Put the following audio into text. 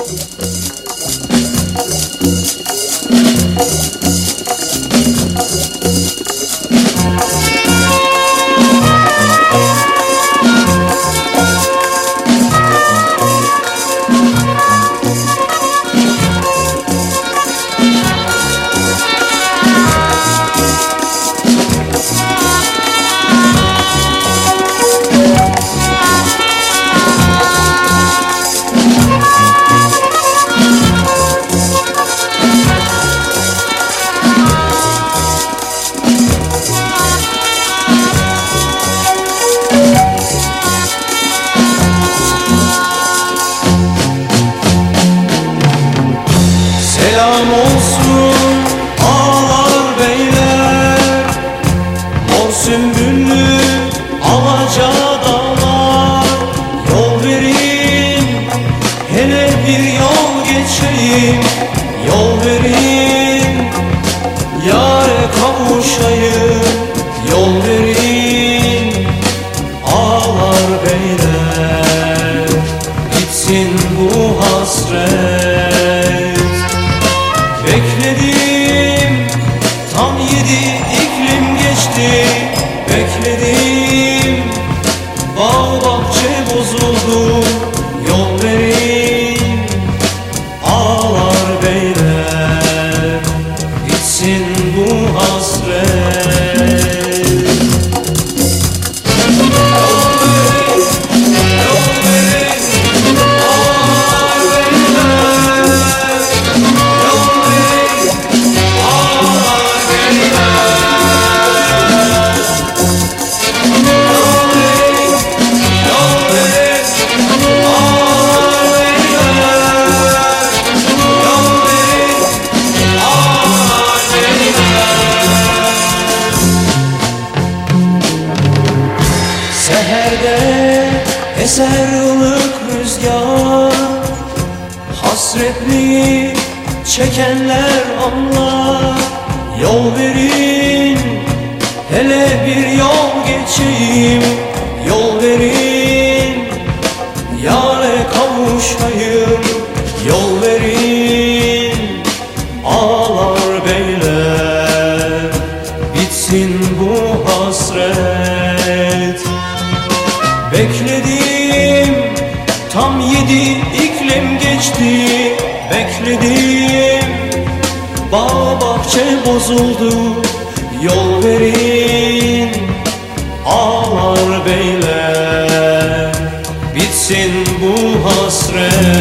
Música Selam olsun ağalar beyler. Mor sümbüllü alaca dağlar. Yol verin hele bir yol geçeyim. Yol verin yare kavuşayım. Yol verin ağalar beyler. Bitsin bu hasret Yol verin ağlar beyler. Bitsin bu hasret eser ılık rüzgar. Hasretliği çekenler anlar. Yol verin hele bir yol geçeyim Bekledim tam yedi iklim geçti. Bekledim bağ bahçe bozuldu. Yol verin ağlar beyler. Bitsin bu hasret